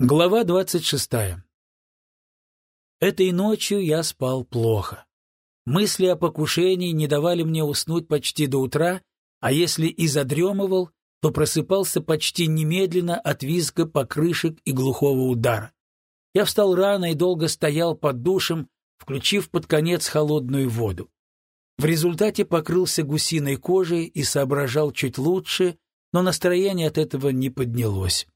Глава двадцать шестая. Этой ночью я спал плохо. Мысли о покушении не давали мне уснуть почти до утра, а если и задремывал, то просыпался почти немедленно от визга покрышек и глухого удара. Я встал рано и долго стоял под душем, включив под конец холодную воду. В результате покрылся гусиной кожей и соображал чуть лучше, но настроение от этого не поднялось.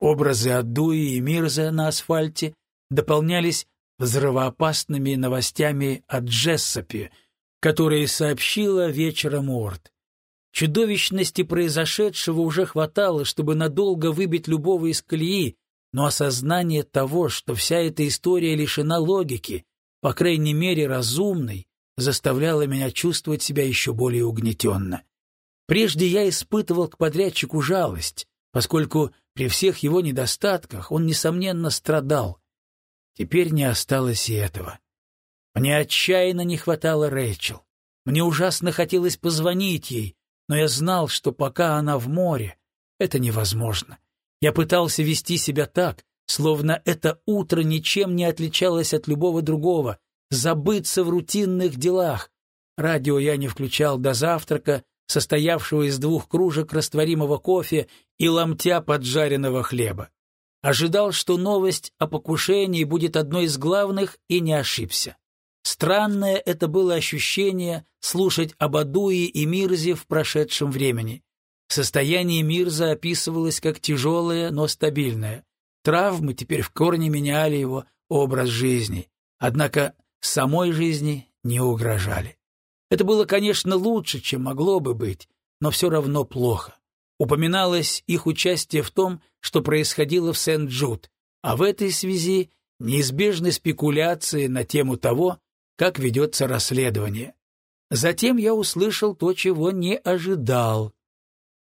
Образы Аддуи и Мирза на асфальте дополнялись взрывоопасными новостями о Джессопе, которые сообщила вечером Уорд. Чудовищности произошедшего уже хватало, чтобы надолго выбить любого из колеи, но осознание того, что вся эта история лишена логики, по крайней мере разумной, заставляло меня чувствовать себя еще более угнетенно. Прежде я испытывал к подрядчику жалость, поскольку при всех его недостатках он, несомненно, страдал. Теперь не осталось и этого. Мне отчаянно не хватало Рэйчел. Мне ужасно хотелось позвонить ей, но я знал, что пока она в море, это невозможно. Я пытался вести себя так, словно это утро ничем не отличалось от любого другого, забыться в рутинных делах. Радио я не включал до завтрака, состоявшего из двух кружек растворимого кофе и ломтя поджаренного хлеба. Ожидал, что новость о покушении будет одной из главных, и не ошибся. Странное это было ощущение слушать об Адуе и Мирзе в прошедшем времени. Состояние Мирза описывалось как тяжелое, но стабильное. Травмы теперь в корне меняли его образ жизни, однако самой жизни не угрожали. Это было, конечно, лучше, чем могло бы быть, но все равно плохо. Упоминалось их участие в том, что происходило в Сент-Джуд, а в этой связи неизбежны спекуляции на тему того, как ведется расследование. Затем я услышал то, чего не ожидал.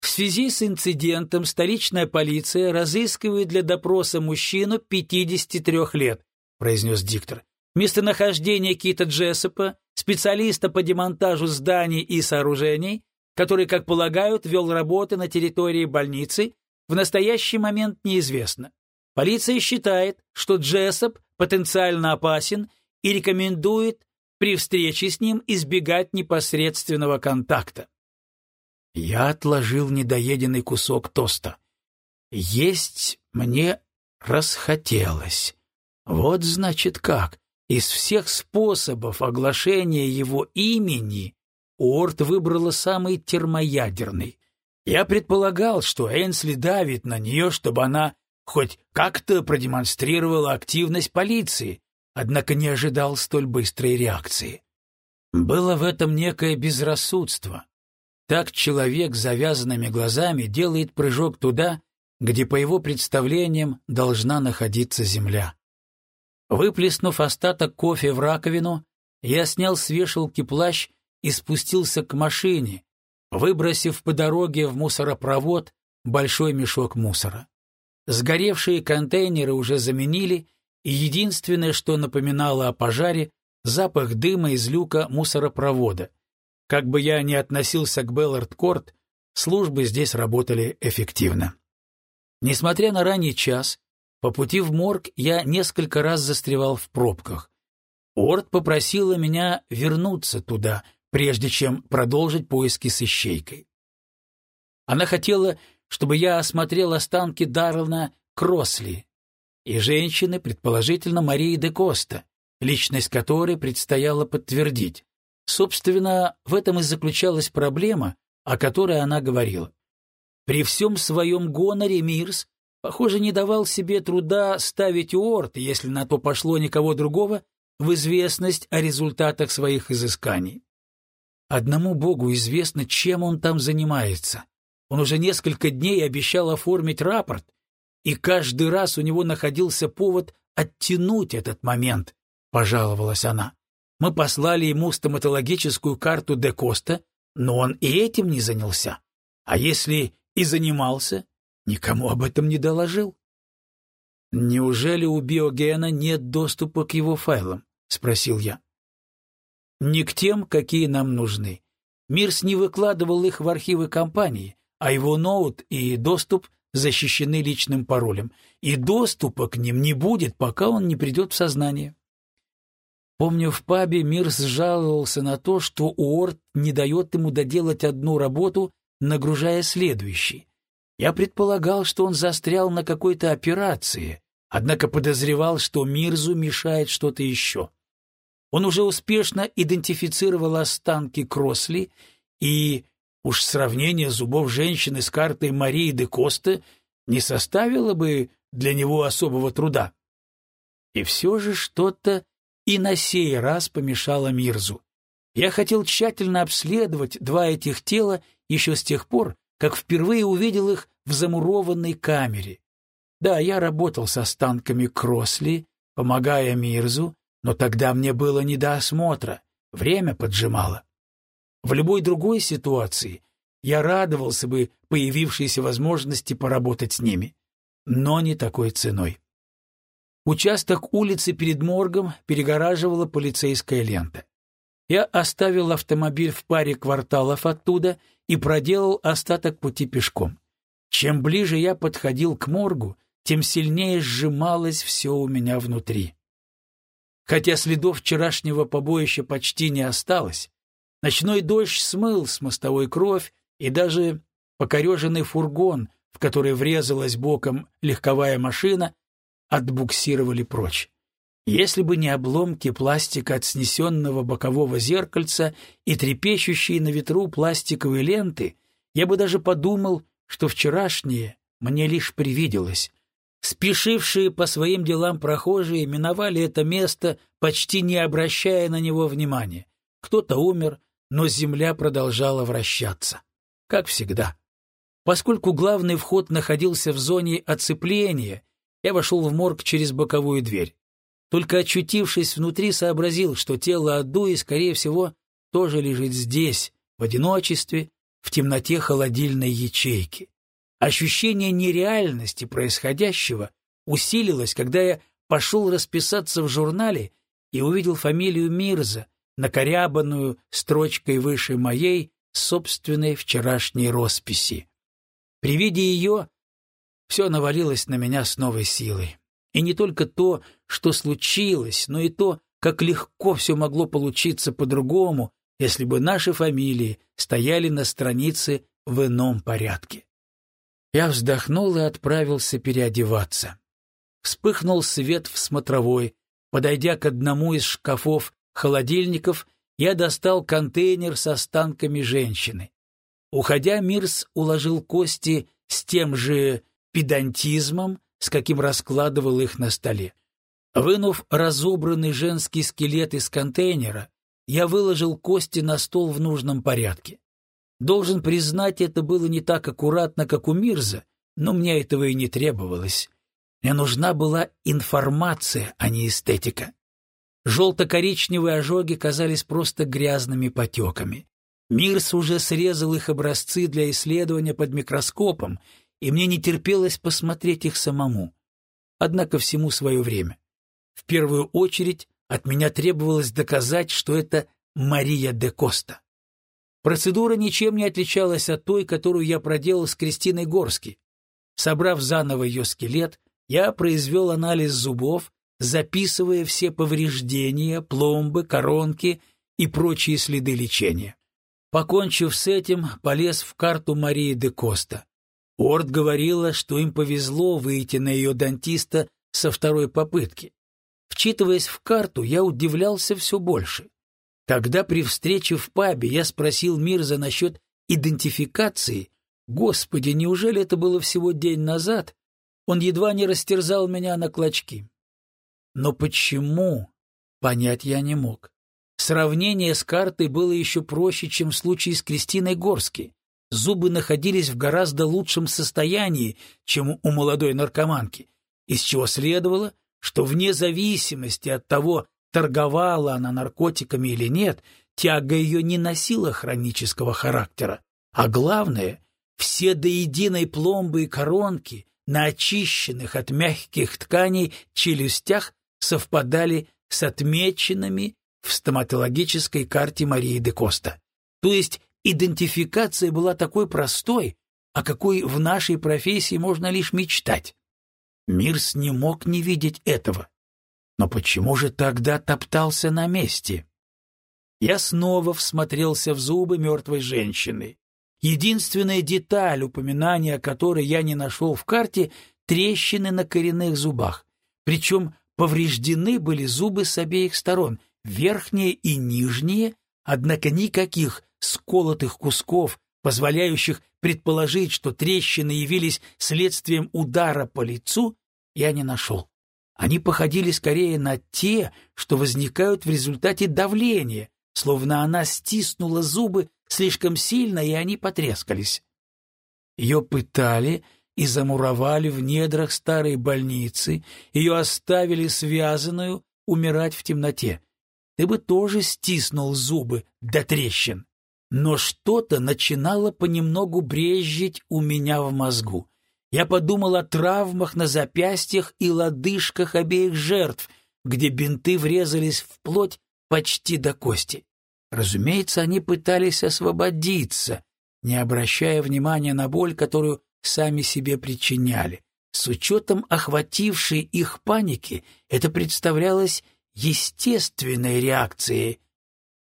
В связи с инцидентом столичная полиция разыскивает для допроса мужчину 53 лет, произнес диктор. Местонахождение Кита Джессопа, специалиста по демонтажу зданий и сооружений, который, как полагают, вел работы на территории больницы, в настоящий момент неизвестно. Полиция считает, что Джессоп потенциально опасен и рекомендует при встрече с ним избегать непосредственного контакта. Я отложил недоеденный кусок тоста. Есть мне расхотелось. Вот значит как. Из всех способов оглашения его имени Уорд выбрала самый термоядерный. Я предполагал, что Энсли давит на нее, чтобы она хоть как-то продемонстрировала активность полиции, однако не ожидал столь быстрой реакции. Было в этом некое безрассудство. Так человек с завязанными глазами делает прыжок туда, где, по его представлениям, должна находиться земля. Выплеснув остаток кофе в раковину, я снял с вешалки плащ и спустился к машине, выбросив по дороге в мусоропровод большой мешок мусора. Сгоревшие контейнеры уже заменили, и единственное, что напоминало о пожаре, запах дыма из люка мусоропровода. Как бы я ни относился к Беллард-Корт, службы здесь работали эффективно. Несмотря на ранний час, по пути в морг я несколько раз застревал в пробках. Орд попросила меня вернуться туда, прежде чем продолжить поиски с ищейкой. Она хотела, чтобы я осмотрел останки Дарлана Кросли и женщины, предположительно Марии де Коста, личность которой предстояло подтвердить. Собственно, в этом и заключалась проблема, о которой она говорила. При всем своем гоноре Мирс Похоже, не давал себе труда ставить Уорд, если на то пошло никого другого, в известность о результатах своих изысканий. Одному Богу известно, чем он там занимается. Он уже несколько дней обещал оформить рапорт, и каждый раз у него находился повод оттянуть этот момент, — пожаловалась она. Мы послали ему стоматологическую карту де Коста, но он и этим не занялся. А если и занимался, Никому об этом не доложил. Неужели у Биогена нет доступа к его файлам? спросил я. Не к тем, какие нам нужны. Мирс не выкладывал их в архивы компании, а его ноут и доступ защищены личным паролем, и доступа к ним не будет, пока он не придет в сознание. Помню, в пабе Мирс жаловался на то, что Уорд не дает ему доделать одну работу, нагружая следующий. Я предполагал, что он застрял на какой-то операции, однако подозревал, что Мирзу мешает что-то еще. Он уже успешно идентифицировал останки Кросли, и уж сравнение зубов женщины с картой Марии де Коста не составило бы для него особого труда. И все же что-то и на сей раз помешало Мирзу. Я хотел тщательно обследовать два этих тела еще с тех пор, как впервые увидел их в замурованной камере. Да, я работал с останками Кросли, помогая Мирзу, но тогда мне было не до осмотра, время поджимало. В любой другой ситуации я радовался бы появившейся возможности поработать с ними, но не такой ценой. Участок улицы перед моргом перегораживала полицейская лента. Я оставил автомобиль в паре кварталов оттуда и проделал остаток пути пешком. Чем ближе я подходил к моргу, тем сильнее сжималось все у меня внутри. Хотя следов вчерашнего побоища почти не осталось, ночной дождь смыл с мостовой кровь, и даже покореженный фургон, в который врезалась боком легковая машина, отбуксировали прочь. Если бы не обломки пластика от снесенного бокового зеркальца и трепещущие на ветру пластиковые ленты, я бы даже подумал, что вчерашнее мне лишь привиделось. Спешившие по своим делам прохожие миновали это место, почти не обращая на него внимания. Кто-то умер, но земля продолжала вращаться. Как всегда. Поскольку главный вход находился в зоне оцепления, я вошел в морг через боковую дверь. Только очутившись внутри, сообразил, что тело Адуи, скорее всего, тоже лежит здесь, в одиночестве, в темноте холодильной ячейки. Ощущение нереальности происходящего усилилось, когда я пошел расписаться в журнале и увидел фамилию Мирза, накорябанную строчкой выше моей собственной вчерашней росписи. При виде ее все навалилось на меня с новой силой. И не только то, что случилось, но и то, как легко все могло получиться по-другому, если бы наши фамилии стояли на странице в ином порядке. Я вздохнул и отправился переодеваться. Вспыхнул свет в смотровой. Подойдя к одному из шкафов холодильников, я достал контейнер с останками женщины. Уходя, Мирс уложил кости с тем же педантизмом, с каким раскладывал их на столе. Вынув разобранный женский скелет из контейнера, я выложил кости на стол в нужном порядке. Должен признать, это было не так аккуратно, как у Мирза, но мне этого и не требовалось. Мне нужна была информация, а не эстетика. Желто-коричневые ожоги казались просто грязными потеками. Мирс уже срезал их образцы для исследования под микроскопом, и мне не терпелось посмотреть их самому. Однако всему свое время. В первую очередь от меня требовалось доказать, что это Мария де Коста. Процедура ничем не отличалась от той, которую я проделал с Кристиной Горски. Собрав заново ее скелет, я произвел анализ зубов, записывая все повреждения, пломбы, коронки и прочие следы лечения. Покончив с этим, полез в карту Марии де Коста. Орд говорила, что им повезло выйти на ее дантиста со второй попытки. Вчитываясь в карту, я удивлялся все больше. Когда при встрече в пабе я спросил Мирза насчет идентификации, господи, неужели это было всего день назад, он едва не растерзал меня на клочки. Но почему, понять я не мог. Сравнение с картой было еще проще, чем в случае с Кристиной Горски. Зубы находились в гораздо лучшем состоянии, чем у молодой наркоманки, из чего следовало, что вне зависимости от того, торговала она наркотиками или нет, тяга ее не носила хронического характера. А главное, все до единой пломбы и коронки на очищенных от мягких тканей челюстях совпадали с отмеченными в стоматологической карте Марии де Коста. То есть идентификация была такой простой, о какой в нашей профессии можно лишь мечтать. Мирс не мог не видеть этого. Но почему же тогда топтался на месте? Я снова всмотрелся в зубы мертвой женщины. Единственная деталь, упоминания о которой я не нашел в карте — трещины на коренных зубах. Причем повреждены были зубы с обеих сторон, верхние и нижние, однако никаких сколотых кусков, позволяющих предположить, что трещины явились следствием удара по лицу, я не нашел. Они походили скорее на те, что возникают в результате давления, словно она стиснула зубы слишком сильно, и они потрескались. Ее пытали и замуровали в недрах старой больницы, ее оставили связанную умирать в темноте. Ты бы тоже стиснул зубы до трещин. Но что-то начинало понемногу брезжить у меня в мозгу. Я подумал о травмах на запястьях и лодыжках обеих жертв, где бинты врезались в плоть почти до кости. Разумеется, они пытались освободиться, не обращая внимания на боль, которую сами себе причиняли. С учетом охватившей их паники это представлялось естественной реакцией.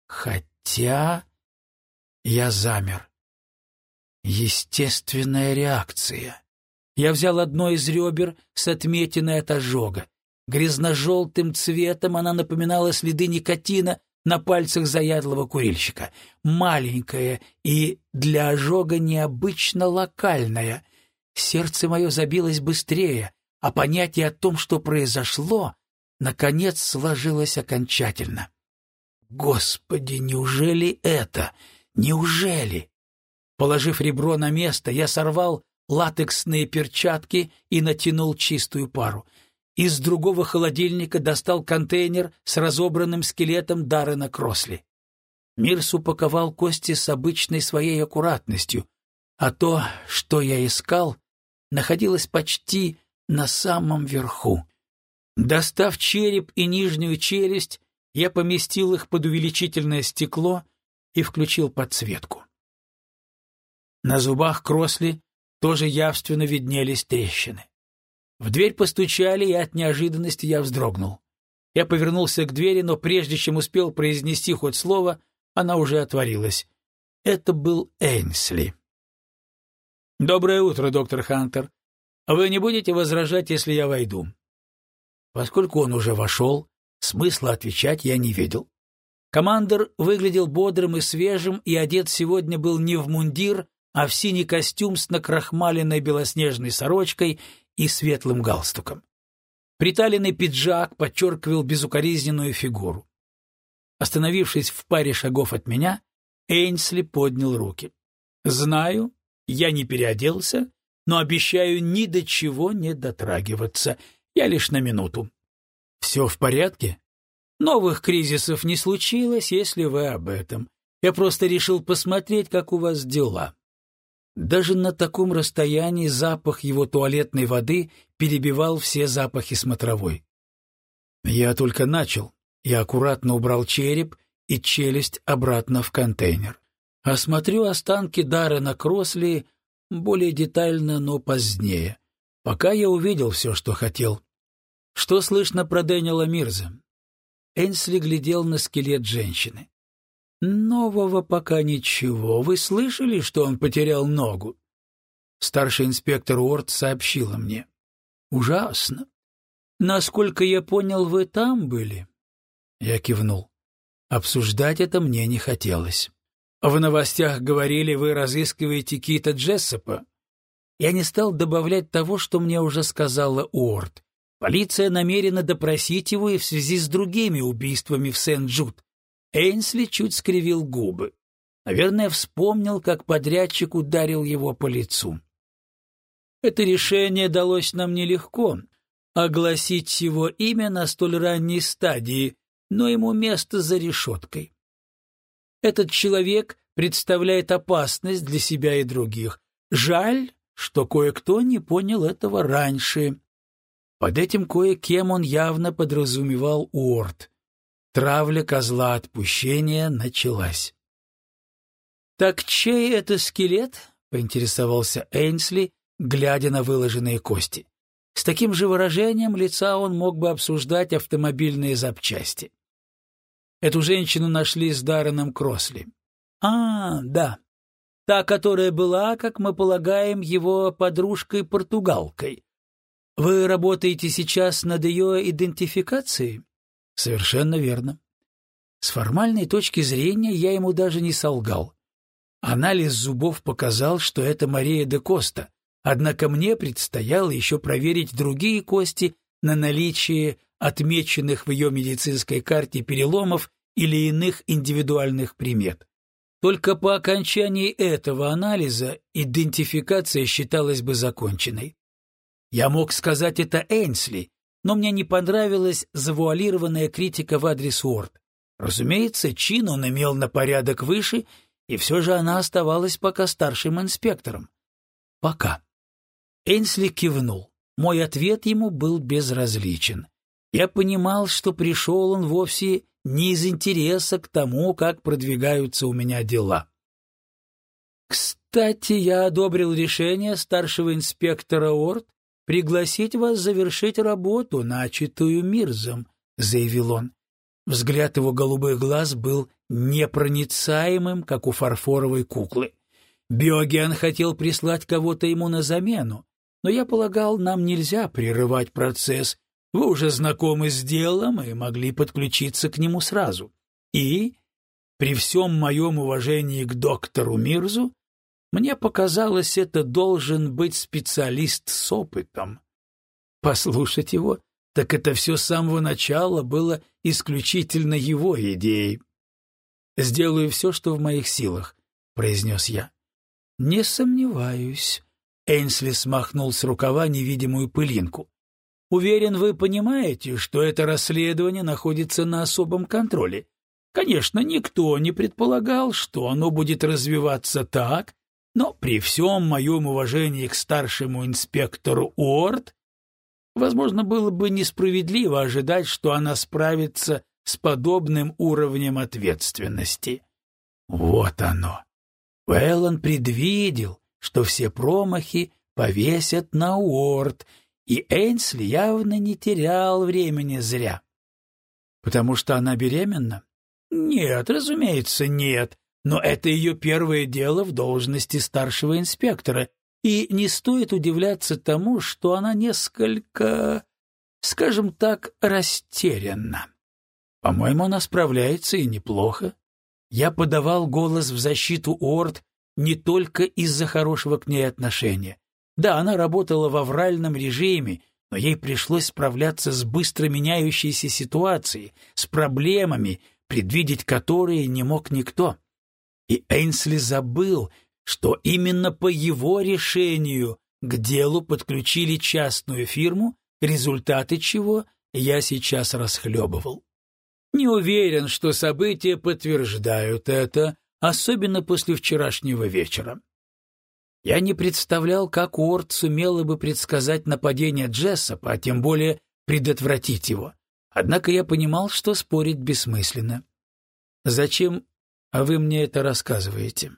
Хотя я замер. Естественная реакция. Я взял одно из ребер с отметиной от ожога. Грязно-желтым цветом она напоминала следы никотина на пальцах заядлого курильщика. Маленькая и для ожога необычно локальная. Сердце мое забилось быстрее, а понятие о том, что произошло, наконец сложилось окончательно. Господи, неужели это? Неужели? Положив ребро на место, я сорвал латексные перчатки и натянул чистую пару. Из другого холодильника достал контейнер с разобранным скелетом Даррена Кросли. Мирс упаковал кости с обычной своей аккуратностью, а то, что я искал, находилось почти на самом верху. Достав череп и нижнюю челюсть, я поместил их под увеличительное стекло и включил подсветку. На зубах Кросли тоже явственно виднелись трещины. В дверь постучали, и от неожиданности я вздрогнул. Я повернулся к двери, но прежде чем успел произнести хоть слово, она уже отворилась. Это был Эйнсли. «Доброе утро, доктор Хантер. Вы не будете возражать, если я войду?» Поскольку он уже вошел, смысла отвечать я не видел. Командор выглядел бодрым и свежим, и одет сегодня был не в мундир, а в синий костюм с накрахмаленной белоснежной сорочкой и светлым галстуком. Приталенный пиджак подчеркивал безукоризненную фигуру. Остановившись в паре шагов от меня, Эйнсли поднял руки. «Знаю, я не переоделся, но обещаю ни до чего не дотрагиваться. Я лишь на минуту». «Все в порядке?» «Новых кризисов не случилось, если вы об этом. Я просто решил посмотреть, как у вас дела». Даже на таком расстоянии запах его туалетной воды перебивал все запахи смотровой. Я только начал. Я аккуратно убрал череп и челюсть обратно в контейнер. Осмотрю останки Даррена Кросли более детально, но позднее. Пока я увидел все, что хотел. Что слышно про Дэниела Мирза? Энсли глядел на скелет женщины. Нового пока ничего. Вы слышали, что он потерял ногу? Старший инспектор Уорд сообщила мне. Ужасно. Насколько я понял, вы там были? Я кивнул. Обсуждать это мне не хотелось. В новостях говорили, вы разыскиваете Кита Джессопа. Я не стал добавлять того, что мне уже сказала Уорд. Полиция намерена допросить его и в связи с другими убийствами в Сент-Джуд. Эйнсли чуть скривил губы. Наверное, вспомнил, как подрядчик ударил его по лицу. Это решение далось нам нелегко. Огласить его имя на столь ранней стадии, но ему место за решеткой. Этот человек представляет опасность для себя и других. Жаль, что кое-кто не понял этого раньше. Под этим кое-кем он явно подразумевал Уорд. Травля козла отпущения началась. «Так чей это скелет?» — поинтересовался Эйнсли, глядя на выложенные кости. С таким же выражением лица он мог бы обсуждать автомобильные запчасти. Эту женщину нашли с Дарреном Кросли. А, да. Та, которая была, как мы полагаем, его подружкой-португалкой. Вы работаете сейчас над ее идентификацией? Совершенно верно. С формальной точки зрения я ему даже не солгал. Анализ зубов показал, что это Мария де Коста, однако мне предстояло еще проверить другие кости на наличие отмеченных в ее медицинской карте переломов или иных индивидуальных примет. Только по окончании этого анализа идентификация считалась бы законченной. Я мог сказать это Эйнсли, но мне не понравилась завуалированная критика в адрес Уорд. Разумеется, чин он имел на порядок выше, и все же она оставалась пока старшим инспектором. Пока. Эйнсли кивнул. Мой ответ ему был безразличен. Я понимал, что пришел он вовсе не из интереса к тому, как продвигаются у меня дела. Кстати, я одобрил решение старшего инспектора Орд пригласить вас завершить работу, начатую Мирзом, заявил он. Взгляд его голубых глаз был непроницаемым, как у фарфоровой куклы. Биоген хотел прислать кого-то ему на замену, но я полагал, нам нельзя прерывать процесс, вы уже знакомы с делом и могли подключиться к нему сразу. И, при всем моем уважении к доктору Мирзу, мне показалось, это должен быть специалист с опытом. Послушать его, так это все с самого начала было исключительно его идеей. «Сделаю все, что в моих силах», — произнес я. «Не сомневаюсь». Эйнсли смахнул с рукава невидимую пылинку. Уверен, вы понимаете, что это расследование находится на особом контроле. Конечно, никто не предполагал, что оно будет развиваться так, но при всем моем уважении к старшему инспектору Уорд, возможно, было бы несправедливо ожидать, что она справится с подобным уровнем ответственности. Вот оно. Уэллон предвидел, что все промахи повесят на Уорд — и Эйнсли явно не терял времени зря. Потому что она беременна? Нет, разумеется, нет. Но это ее первое дело в должности старшего инспектора, и не стоит удивляться тому, что она несколько, скажем так, растеряна. По-моему, она справляется и неплохо. Я подавал голос в защиту Орд не только из-за хорошего к ней отношения. Да, она работала в авральном режиме, но ей пришлось справляться с быстро меняющейся ситуацией, с проблемами, предвидеть которые не мог никто. И Эйнсли забыл, что именно по его решению к делу подключили частную фирму, результаты чего я сейчас расхлебывал. Не уверен, что события подтверждают это, особенно после вчерашнего вечера. Я не представлял, как Уорд сумела бы предсказать нападение Джессопа, а тем более предотвратить его. Однако я понимал, что спорить бессмысленно. Зачем вы мне это рассказываете?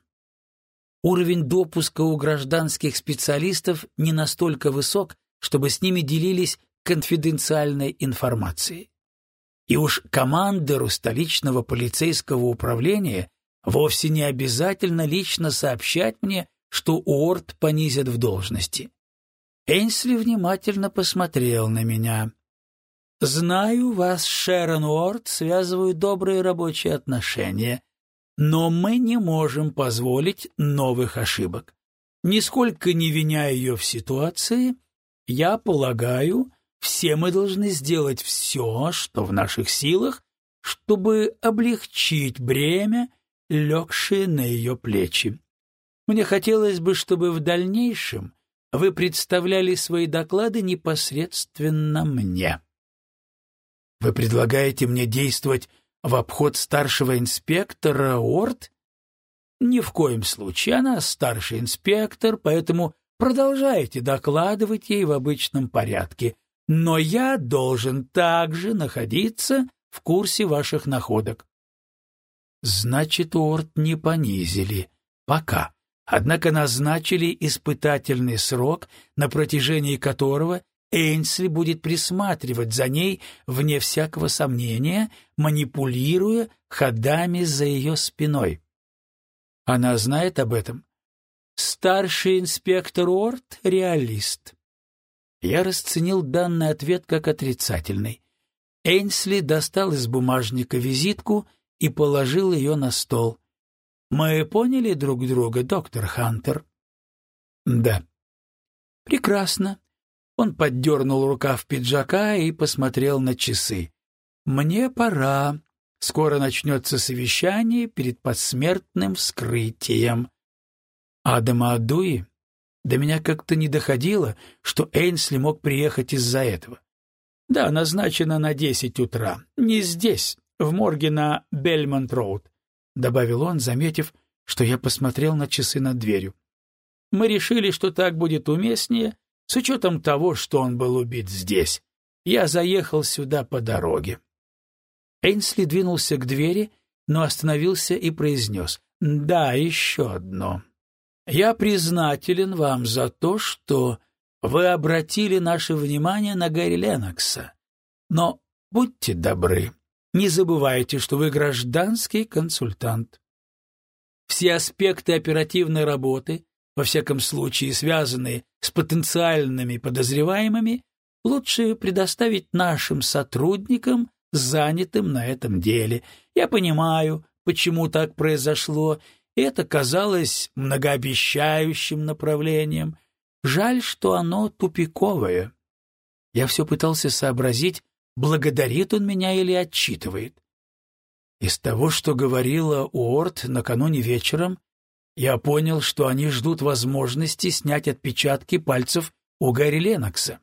Уровень допуска у гражданских специалистов не настолько высок, чтобы с ними делились конфиденциальной информацией. И уж командиру столичного полицейского управления вовсе не обязательно лично сообщать мне, что Уорд понизят в должности. Энсли внимательно посмотрел на меня. «Знаю, вас, Шерон Уорд, связывают добрые рабочие отношения, но мы не можем позволить новых ошибок. Нисколько не виня ее в ситуации, я полагаю, все мы должны сделать все, что в наших силах, чтобы облегчить бремя, легшее на ее плечи. Мне хотелось бы, чтобы в дальнейшем вы представляли свои доклады непосредственно мне. Вы предлагаете мне действовать в обход старшего инспектора Орд? Ни в коем случае, она старший инспектор, поэтому продолжайте докладывать ей в обычном порядке. Но я должен также находиться в курсе ваших находок. Значит, Орд не понизили. Пока. однако назначили испытательный срок, на протяжении которого Эйнсли будет присматривать за ней, вне всякого сомнения, манипулируя ходами за ее спиной. Она знает об этом. Старший инспектор Орт — реалист. Я расценил данный ответ как отрицательный. Эйнсли достал из бумажника визитку и положил ее на стол. «Мы поняли друг друга, доктор Хантер?» «Да». «Прекрасно». Он поддернул рукав пиджака и посмотрел на часы. «Мне пора. Скоро начнется совещание перед посмертным вскрытием». Адама Адуи до меня как-то не доходило, что Эйнсли мог приехать из-за этого. Да, назначено на десять утра. Не здесь, в морге на Бельмонт-роуд, добавил он, заметив, что я посмотрел на часы над дверью. Мы решили, что так будет уместнее, с учетом того, что он был убит здесь. Я заехал сюда по дороге. Эйнсли двинулся к двери, но остановился и произнес «Да, еще одно». Я признателен вам за то, что вы обратили наше внимание на Гэри Ленокса. Но будьте добры, не забывайте, что вы гражданский консультант. Все аспекты оперативной работы, во всяком случае связанные с потенциальными подозреваемыми, лучше предоставить нашим сотрудникам, занятым на этом деле. Я понимаю, почему так произошло, это казалось многообещающим направлением. Жаль, что оно тупиковое. Я все пытался сообразить, благодарит он меня или отчитывает. Из того, что говорила Уорд накануне вечером, я понял, что они ждут возможности снять отпечатки пальцев у Гарри Ленокса.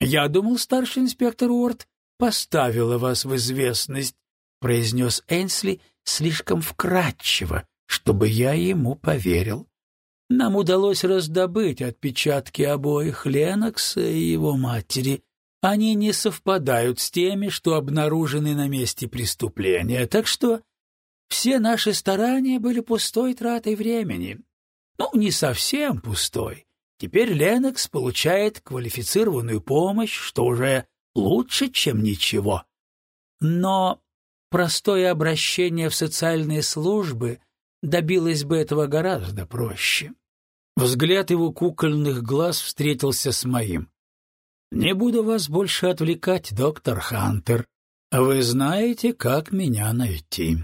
«Я думал, старший инспектор Уорд поставила вас в известность», — произнес Энсли слишком вкратчиво, чтобы я ему поверил. Нам удалось раздобыть отпечатки обоих Ленокса и его матери. Они не совпадают с теми, что обнаружены на месте преступления, так что все наши старания были пустой тратой времени. Ну, не совсем пустой. Теперь Ленокс получает квалифицированную помощь, что уже лучше, чем ничего. Но простое обращение в социальные службы — добилась бы этого гораздо проще. Взгляд его кукольных глаз встретился с моим. «Не буду вас больше отвлекать, доктор Хантер. Вы знаете, как меня найти».